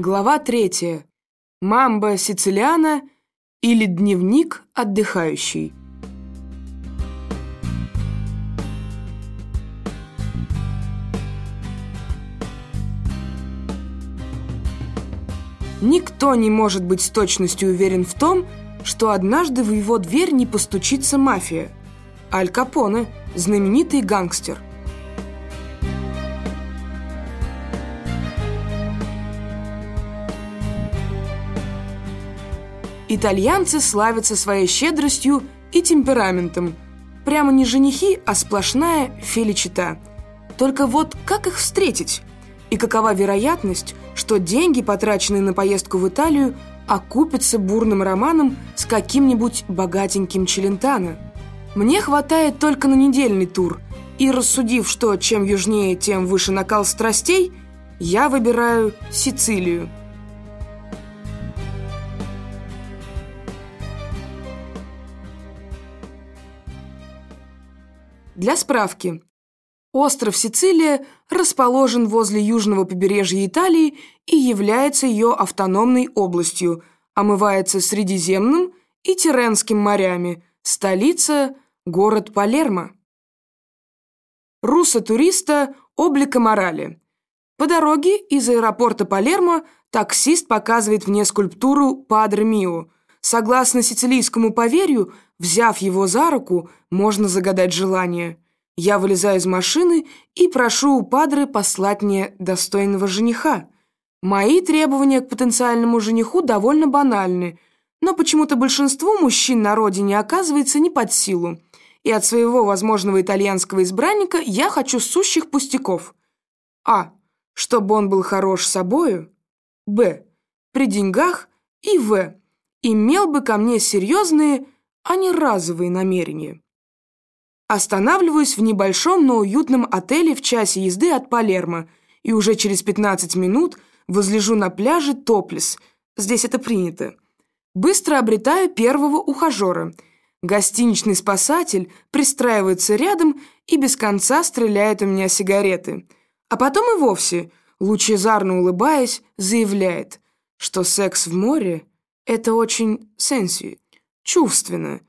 Глава третья. Мамба сицилиана или дневник отдыхающий. Никто не может быть с точностью уверен в том, что однажды в его дверь не постучится мафия. Аль Капоне, знаменитый гангстер. Итальянцы славятся своей щедростью и темпераментом. Прямо не женихи, а сплошная феличита. Только вот как их встретить? И какова вероятность, что деньги, потраченные на поездку в Италию, окупятся бурным романом с каким-нибудь богатеньким Челентано? Мне хватает только на недельный тур, и рассудив, что чем южнее, тем выше накал страстей, я выбираю Сицилию. Для справки. Остров Сицилия расположен возле южного побережья Италии и является ее автономной областью, омывается Средиземным и Тиренским морями, столица – город Палермо. Руссо-туриста облика морали. По дороге из аэропорта Палермо таксист показывает мне скульптуру Падре Мио. Согласно сицилийскому поверью, взяв его за руку, можно загадать желание – я вылезаю из машины и прошу у Падры послать мне достойного жениха. Мои требования к потенциальному жениху довольно банальны, но почему-то большинству мужчин на родине оказывается не под силу. И от своего возможного итальянского избранника я хочу сущих пустяков. А. Чтобы он был хорош собою. Б. При деньгах. И В. Имел бы ко мне серьезные, а не разовые намерения. Останавливаюсь в небольшом, но уютном отеле в часе езды от Палермо и уже через 15 минут возлежу на пляже топлес. Здесь это принято. Быстро обретаю первого ухажера. Гостиничный спасатель пристраивается рядом и без конца стреляет у меня сигареты. А потом и вовсе, лучезарно улыбаясь, заявляет, что секс в море – это очень сенси, чувственно –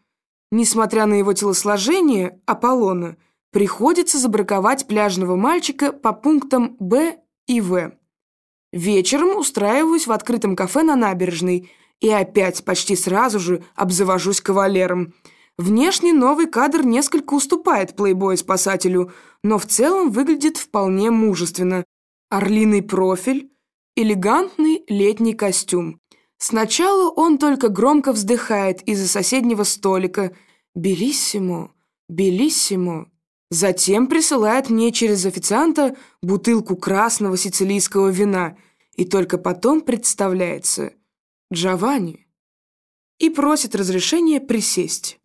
Несмотря на его телосложение, Аполлона, приходится забраковать пляжного мальчика по пунктам Б и В. Вечером устраиваюсь в открытом кафе на набережной и опять почти сразу же обзавожусь кавалером. Внешне новый кадр несколько уступает плейбою-спасателю, но в целом выглядит вполне мужественно. Орлиный профиль, элегантный летний костюм. Сначала он только громко вздыхает из-за соседнего столика «Белиссимо, белиссимо». Затем присылает мне через официанта бутылку красного сицилийского вина и только потом представляется «Джованни» и просит разрешения присесть.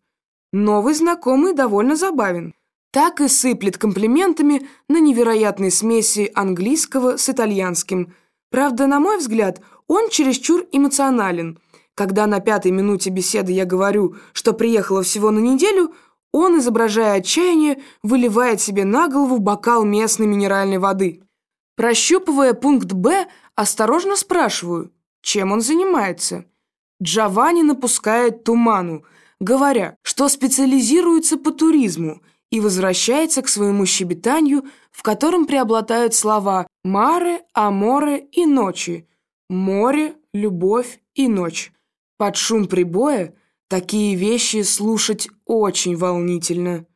Новый знакомый довольно забавен. Так и сыплет комплиментами на невероятной смеси английского с итальянским. Правда, на мой взгляд – он чересчур эмоционален. Когда на пятой минуте беседы я говорю, что приехала всего на неделю, он, изображая отчаяние, выливает себе на голову бокал местной минеральной воды. Прощупывая пункт «Б», осторожно спрашиваю, чем он занимается. Джованни напускает туману, говоря, что специализируется по туризму и возвращается к своему щебетанию, в котором преобладают слова «маре», «аморе» и «ночи», Море, любовь и ночь. Под шум прибоя такие вещи слушать очень волнительно.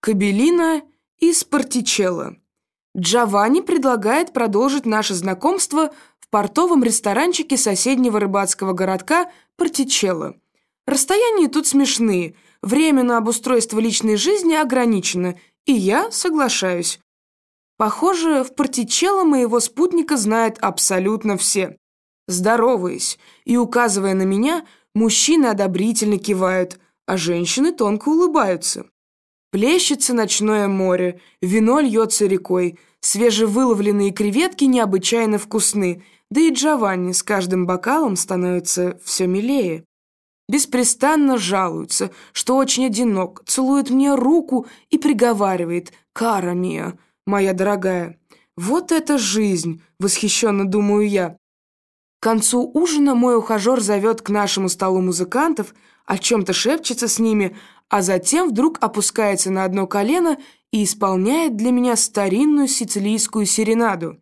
Кабелина и Спартичелло. Джованни предлагает продолжить наше знакомство в портовом ресторанчике соседнего рыбацкого городка Партичелло. Расстояния тут смешные, время на обустройство личной жизни ограничено, и я соглашаюсь. Похоже, в Партичелло моего спутника знают абсолютно все. Здороваясь и указывая на меня, мужчины одобрительно кивают, а женщины тонко улыбаются. Плещется ночное море, вино льется рекой, свежевыловленные креветки необычайно вкусны, да и Джованни с каждым бокалом становится все милее. Беспрестанно жалуется, что очень одинок, целует мне руку и приговаривает «Кара Мия», моя дорогая, Вот это жизнь, восхищенно думаю я. К концу ужина мой ухажер зовет к нашему столу музыкантов, о чем-то шепчется с ними, а затем вдруг опускается на одно колено и исполняет для меня старинную сицилийскую серенаду.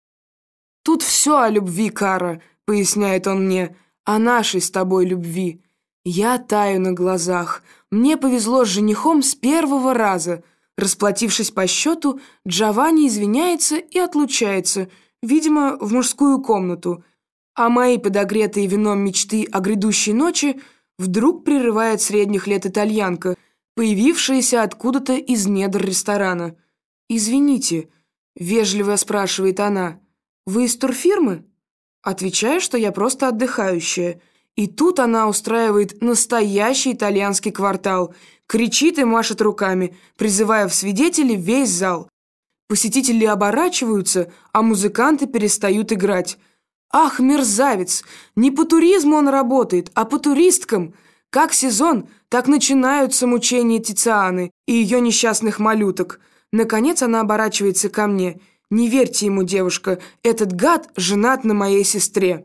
«Тут все о любви, Кара», — поясняет он мне, — «о нашей с тобой любви». Я таю на глазах. Мне повезло с женихом с первого раза. Расплатившись по счету, Джованни извиняется и отлучается, видимо, в мужскую комнату. А мои подогретые вином мечты о грядущей ночи вдруг прерывает средних лет итальянка, появившаяся откуда-то из недр ресторана. «Извините», — вежливо спрашивает она, — «вы из турфирмы?» Отвечаю, что я просто отдыхающая. И тут она устраивает настоящий итальянский квартал, кричит и машет руками, призывая в свидетели весь зал. Посетители оборачиваются, а музыканты перестают играть. Ах, мерзавец! Не по туризму он работает, а по туристкам. Как сезон, так начинаются мучения Тицианы и ее несчастных малюток. Наконец она оборачивается ко мне. Не верьте ему, девушка, этот гад женат на моей сестре.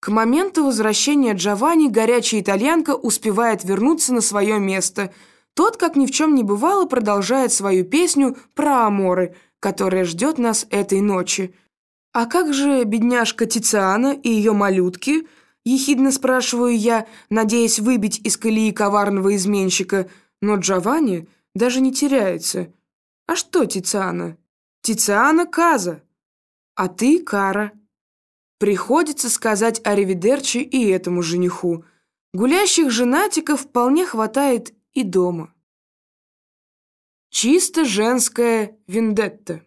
К моменту возвращения Джованни горячая итальянка успевает вернуться на свое место. Тот, как ни в чем не бывало, продолжает свою песню про аморы, которая ждет нас этой ночи. «А как же бедняжка Тициана и ее малютки?» – ехидно спрашиваю я, надеясь выбить из колеи коварного изменщика. Но Джованни даже не теряется. «А что Тициана?» «Тициана Каза, а ты Кара». Приходится сказать аривидерчи и этому жениху. Гулящих женатиков вполне хватает и дома. Чисто женская вендетта.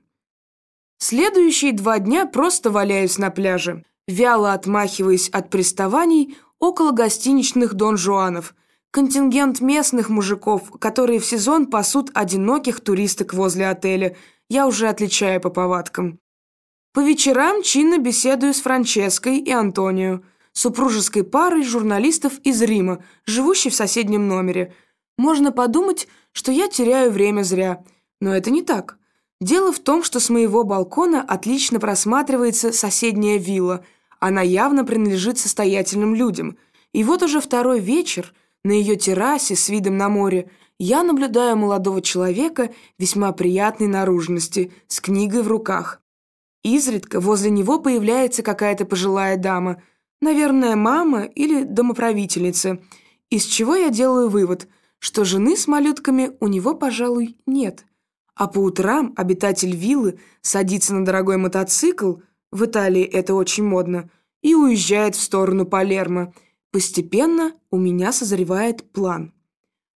Следующие два дня просто валяюсь на пляже, вяло отмахиваясь от приставаний около гостиничных Дон Жуанов, контингент местных мужиков, которые в сезон пасут одиноких туристок возле отеля, я уже отличаю по повадкам. По вечерам чинно беседую с Франческой и Антонио, супружеской парой журналистов из Рима, живущей в соседнем номере. Можно подумать, что я теряю время зря, но это не так. Дело в том, что с моего балкона отлично просматривается соседняя вилла. Она явно принадлежит состоятельным людям. И вот уже второй вечер на ее террасе с видом на море я наблюдаю молодого человека весьма приятной наружности, с книгой в руках. Изредка возле него появляется какая-то пожилая дама, наверное, мама или домоправительница, из чего я делаю вывод, что жены с малютками у него, пожалуй, нет. А по утрам обитатель виллы садится на дорогой мотоцикл, в Италии это очень модно, и уезжает в сторону Палермо. Постепенно у меня созревает план.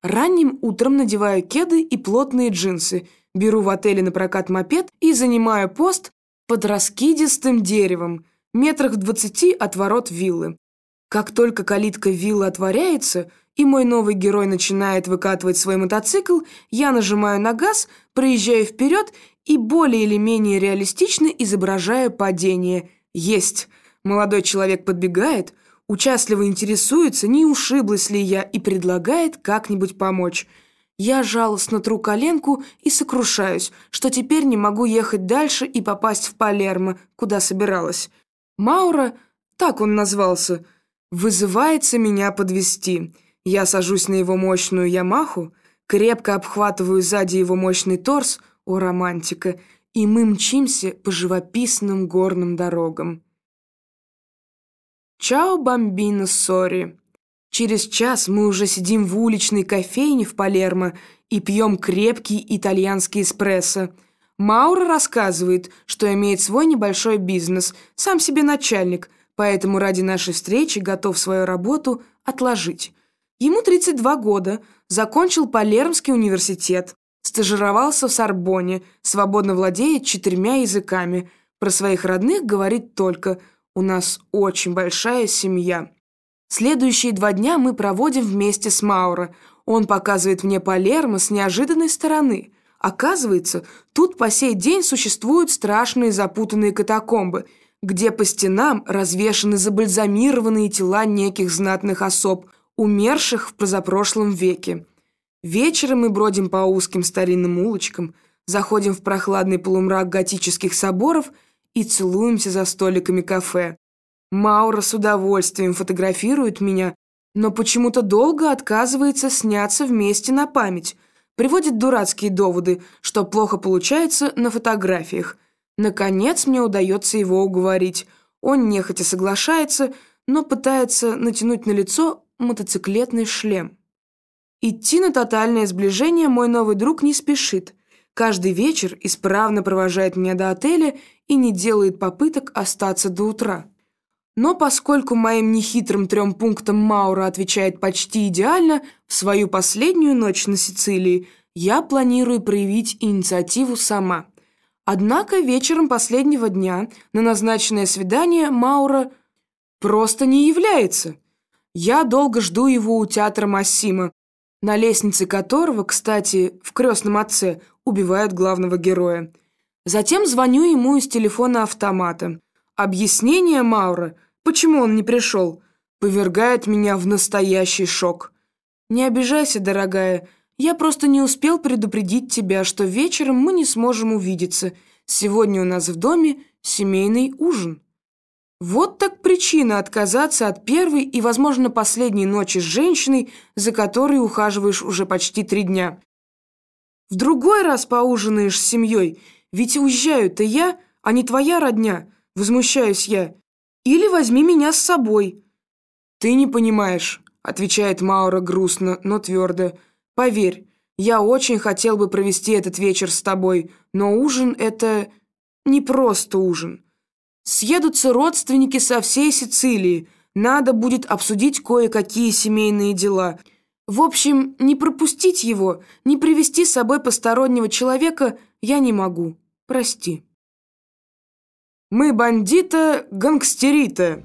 Ранним утром надеваю кеды и плотные джинсы, беру в отеле на прокат мопед и занимаю пост под раскидистым деревом, метрах в двадцати от ворот виллы. Как только калитка виллы отворяется, и мой новый герой начинает выкатывать свой мотоцикл, я нажимаю на газ, проезжаю вперед и более или менее реалистично изображаю падение. Есть. Молодой человек подбегает, участливо интересуется, не ушиблась ли я, и предлагает как-нибудь помочь. Я жалостно тру коленку и сокрушаюсь, что теперь не могу ехать дальше и попасть в Палермо, куда собиралась. Маура, так он назвался, вызывается меня подвести. Я сажусь на его мощную Ямаху, крепко обхватываю сзади его мощный торс, о романтика, и мы мчимся по живописным горным дорогам. «Чао, бомбино, сори!» Через час мы уже сидим в уличной кофейне в Палермо и пьем крепкий итальянский эспрессо. Маура рассказывает, что имеет свой небольшой бизнес, сам себе начальник, поэтому ради нашей встречи готов свою работу отложить. Ему 32 года, закончил Палермский университет, стажировался в Сорбоне, свободно владеет четырьмя языками. Про своих родных говорит только «У нас очень большая семья». Следующие два дня мы проводим вместе с Мауро. Он показывает мне Палермо с неожиданной стороны. Оказывается, тут по сей день существуют страшные запутанные катакомбы, где по стенам развешаны забальзамированные тела неких знатных особ – умерших в позапрошлом веке. Вечером мы бродим по узким старинным улочкам, заходим в прохладный полумрак готических соборов и целуемся за столиками кафе. Маура с удовольствием фотографирует меня, но почему-то долго отказывается сняться вместе на память, приводит дурацкие доводы, что плохо получается на фотографиях. Наконец мне удается его уговорить. Он нехотя соглашается, но пытается натянуть на лицо мотоциклетный шлем. Идти на тотальное сближение мой новый друг не спешит. Каждый вечер исправно провожает меня до отеля и не делает попыток остаться до утра. Но поскольку моим нехитрым трем пунктам Маура отвечает почти идеально, в свою последнюю ночь на Сицилии я планирую проявить инициативу сама. Однако вечером последнего дня на назначенное свидание Маура просто не является. Я долго жду его у театра Массима, на лестнице которого, кстати, в «Крестном отце» убивают главного героя. Затем звоню ему из телефона автомата. Объяснение Маура, почему он не пришел, повергает меня в настоящий шок. Не обижайся, дорогая, я просто не успел предупредить тебя, что вечером мы не сможем увидеться. Сегодня у нас в доме семейный ужин. Вот так причина отказаться от первой и, возможно, последней ночи с женщиной, за которой ухаживаешь уже почти три дня. В другой раз поужинаешь с семьей, ведь уезжаю-то я, а не твоя родня, возмущаюсь я. Или возьми меня с собой. Ты не понимаешь, отвечает Маура грустно, но твердо. Поверь, я очень хотел бы провести этот вечер с тобой, но ужин — это не просто ужин. Съедутся родственники со всей Сицилии. Надо будет обсудить кое-какие семейные дела. В общем, не пропустить его, не привести с собой постороннего человека я не могу. Прости. Мы бандита гангстерита.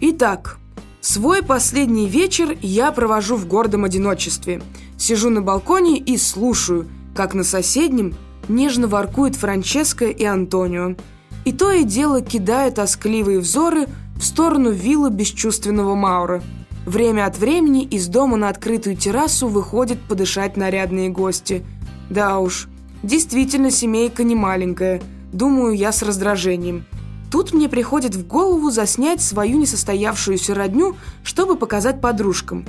Итак, свой последний вечер я провожу в гордом одиночестве. Сижу на балконе и слушаю, как на соседнем нежно воркуют Франческо и Антонио. И то и дело кидает тоскливые взоры в сторону виллы бесчувственного Маура. Время от времени из дома на открытую террасу выходят подышать нарядные гости. Да уж, действительно семейка не маленькая, думаю я с раздражением. Тут мне приходит в голову заснять свою несостоявшуюся родню, чтобы показать подружкам.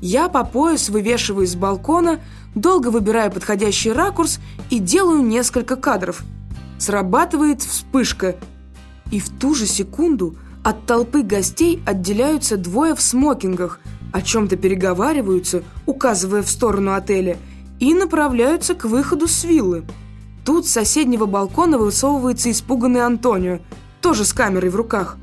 Я по пояс вывешиваюсь с балкона, долго выбираю подходящий ракурс и делаю несколько кадров. Срабатывает вспышка. И в ту же секунду от толпы гостей отделяются двое в смокингах, о чем-то переговариваются, указывая в сторону отеля, и направляются к выходу с виллы. Тут с соседнего балкона высовывается испуганный Антонио, тоже с камерой в руках.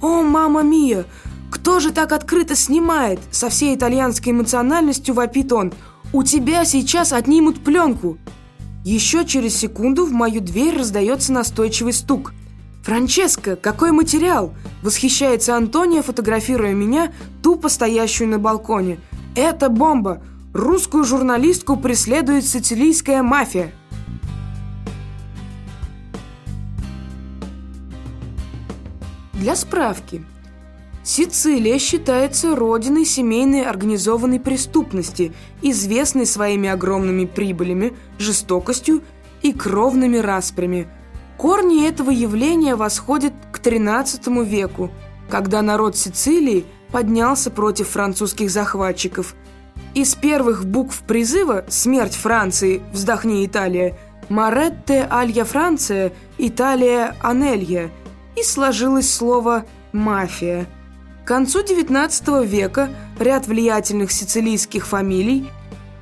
«О, мама мия! Кто же так открыто снимает?» Со всей итальянской эмоциональностью вопит он – «У тебя сейчас отнимут пленку!» Еще через секунду в мою дверь раздается настойчивый стук. «Франческо, какой материал!» Восхищается Антония, фотографируя меня, тупо стоящую на балконе. «Это бомба! Русскую журналистку преследует сицилийская мафия!» Для справки, Сицилия считается родиной семейной организованной преступности, известной своими огромными прибылями, жестокостью и кровными распрями. Корни этого явления восходят к XIII веку, когда народ Сицилии поднялся против французских захватчиков. Из первых букв призыва «Смерть Франции, вздохни Италия» «Маретте Алья Франция, Италия Анелья» и сложилось слово «мафия». К концу XIX века ряд влиятельных сицилийских фамилий,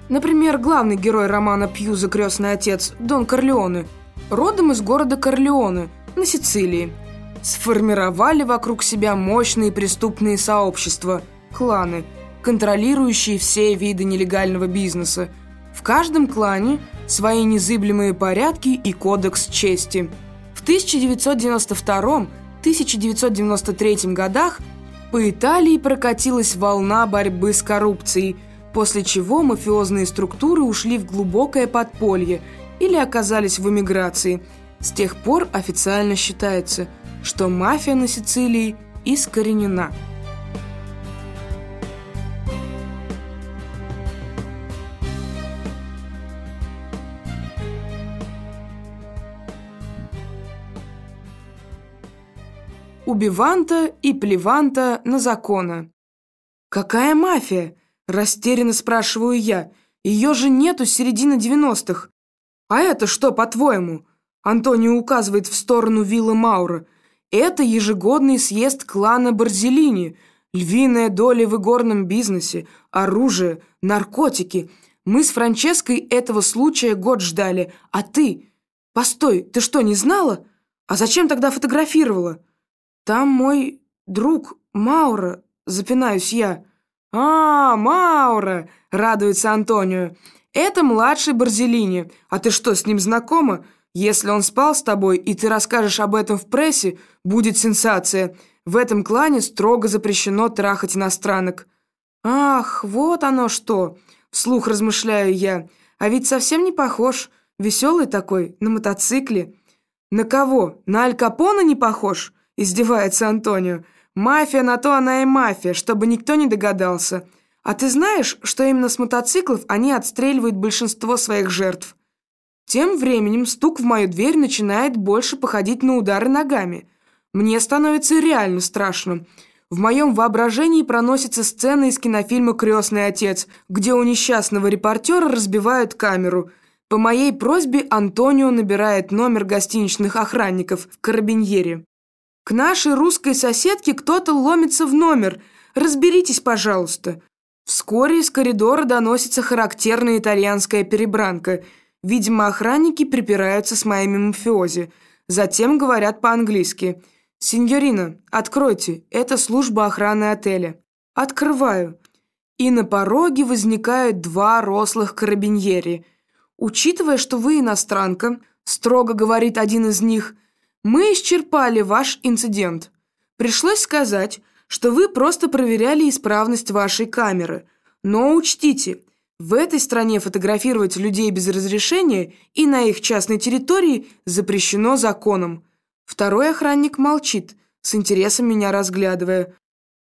например, главный герой романа Пьюза «Крестный отец» Дон Корлеоне, родом из города Корлеоне на Сицилии, сформировали вокруг себя мощные преступные сообщества, кланы, контролирующие все виды нелегального бизнеса. В каждом клане свои незыблемые порядки и кодекс чести. В 1992-1993 годах по Италии прокатилась волна борьбы с коррупцией, после чего мафиозные структуры ушли в глубокое подполье или оказались в эмиграции. С тех пор официально считается, что мафия на Сицилии искоренена. Убиванта и плеванта на закона. «Какая мафия?» – растерянно спрашиваю я. «Ее же нету с середины девяностых». «А это что, по-твоему?» Антонио указывает в сторону виллы Маура. «Это ежегодный съезд клана Барзелини, львиная доля в игорном бизнесе, оружие, наркотики. Мы с Франческой этого случая год ждали, а ты...» «Постой, ты что, не знала? А зачем тогда фотографировала?» «Там мой друг Маура», — запинаюсь я. «А, Маура!» — радуется Антонио. «Это младший Барзелини. А ты что, с ним знакома? Если он спал с тобой, и ты расскажешь об этом в прессе, будет сенсация. В этом клане строго запрещено трахать иностранок». «Ах, вот оно что!» — вслух размышляю я. «А ведь совсем не похож». Веселый такой, на мотоцикле. На кого? На Аль Капона не похож? Издевается Антонио. Мафия на то она и мафия, чтобы никто не догадался. А ты знаешь, что именно с мотоциклов они отстреливают большинство своих жертв? Тем временем стук в мою дверь начинает больше походить на удары ногами. Мне становится реально страшно. В моем воображении проносится сцена из кинофильма «Крестный отец», где у несчастного репортера разбивают камеру – по моей просьбе Антонио набирает номер гостиничных охранников в Карабиньере. К нашей русской соседке кто-то ломится в номер. Разберитесь, пожалуйста. Вскоре из коридора доносится характерная итальянская перебранка. Видимо, охранники припираются с моими мафиози. Затем говорят по-английски. «Синьорина, откройте, это служба охраны отеля». Открываю. И на пороге возникают два рослых карабиньери – «Учитывая, что вы иностранка», – строго говорит один из них, – «мы исчерпали ваш инцидент. Пришлось сказать, что вы просто проверяли исправность вашей камеры. Но учтите, в этой стране фотографировать людей без разрешения и на их частной территории запрещено законом». Второй охранник молчит, с интересом меня разглядывая.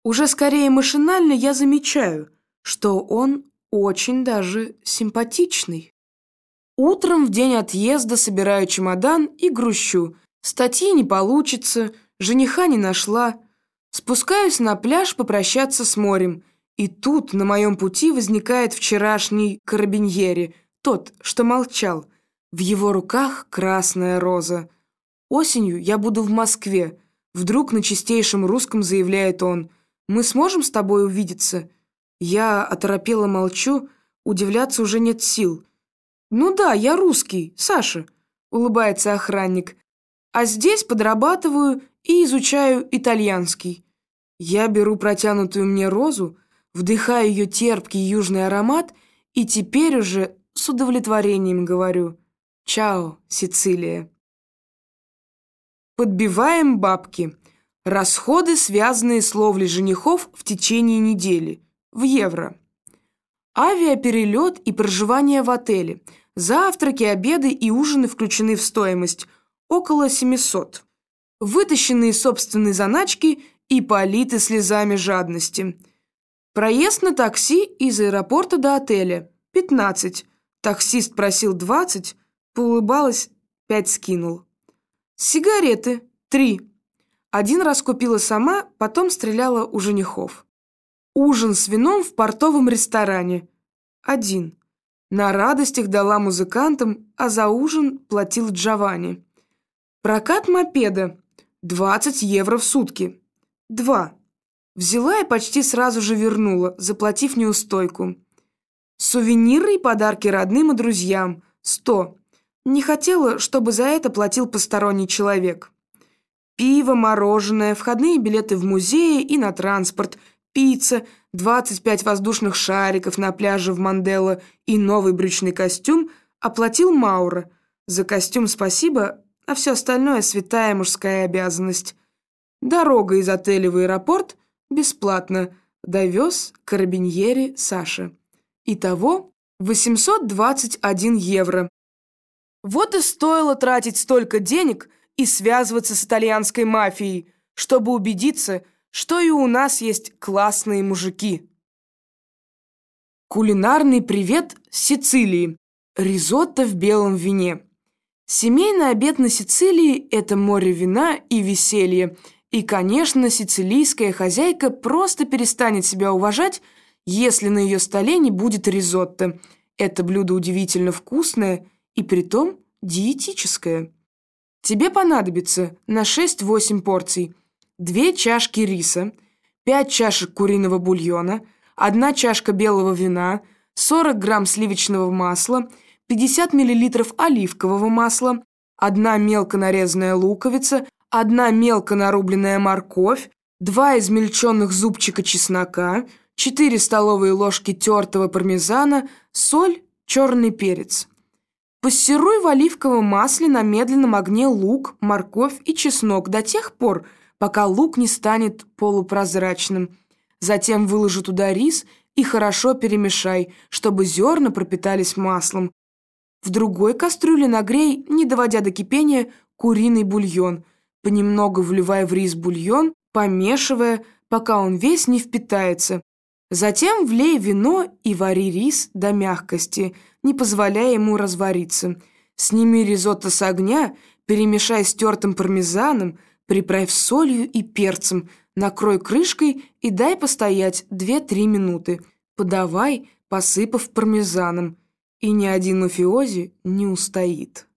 Уже скорее машинально я замечаю, что он очень даже симпатичный. Утром в день отъезда собираю чемодан и грущу. Статьи не получится, жениха не нашла. Спускаюсь на пляж попрощаться с морем. И тут на моем пути возникает вчерашний карабиньери, тот, что молчал. В его руках красная роза. Осенью я буду в Москве. Вдруг на чистейшем русском заявляет он. «Мы сможем с тобой увидеться?» Я оторопело молчу, удивляться уже нет сил. «Ну да, я русский, Саша», — улыбается охранник. «А здесь подрабатываю и изучаю итальянский. Я беру протянутую мне розу, вдыхаю ее терпкий южный аромат и теперь уже с удовлетворением говорю «Чао, Сицилия». Подбиваем бабки. Расходы, связанные с ловлей женихов в течение недели. В евро. Авиаперелет и проживание в отеле – Завтраки, обеды и ужины включены в стоимость. Около 700. Вытащенные собственные заначки и политы слезами жадности. Проезд на такси из аэропорта до отеля. 15. Таксист просил 20. Поулыбалась, 5 скинул. Сигареты. 3. Один раз купила сама, потом стреляла у женихов. Ужин с вином в портовом ресторане. Один. На радостях дала музыкантам, а за ужин платил Джованни. Прокат мопеда. 20 евро в сутки. 2. Взяла и почти сразу же вернула, заплатив неустойку. Сувениры и подарки родным и друзьям. 100. Не хотела, чтобы за это платил посторонний человек. Пиво, мороженое, входные билеты в музеи и на транспорт, пицца – 25 воздушных шариков на пляже в Мандело и новый брючный костюм оплатил Маура. За костюм спасибо, а все остальное святая мужская обязанность. Дорога из отеля в аэропорт бесплатно. Довез карабиньери Саша. Итого 821 евро. Вот и стоило тратить столько денег и связываться с итальянской мафией, чтобы убедиться, что и у нас есть классные мужики. Кулинарный привет Сицилии. Ризотто в белом вине. Семейный обед на Сицилии – это море вина и веселье. И, конечно, сицилийская хозяйка просто перестанет себя уважать, если на ее столе не будет ризотто. Это блюдо удивительно вкусное и притом диетическое. Тебе понадобится на 6-8 порций 2 чашки риса, 5 чашек куриного бульона, 1 чашка белого вина, 40 грамм сливочного масла, 50 миллилитров оливкового масла, 1 мелко нарезанная луковица, 1 мелко нарубленная морковь, 2 измельченных зубчика чеснока, 4 столовые ложки тертого пармезана, соль, черный перец. Пассеруй в оливковом масле на медленном огне лук, морковь и чеснок до тех пор, пока лук не станет полупрозрачным. Затем выложи туда рис и хорошо перемешай, чтобы зерна пропитались маслом. В другой кастрюле нагрей, не доводя до кипения, куриный бульон. Понемногу вливай в рис бульон, помешивая, пока он весь не впитается. Затем влей вино и вари рис до мягкости, не позволяя ему развариться. Сними ризотто с огня, перемешай с тертым пармезаном – Приправь солью и перцем, накрой крышкой и дай постоять 2-3 минуты. Подавай, посыпав пармезаном. И ни один мафиози не устоит.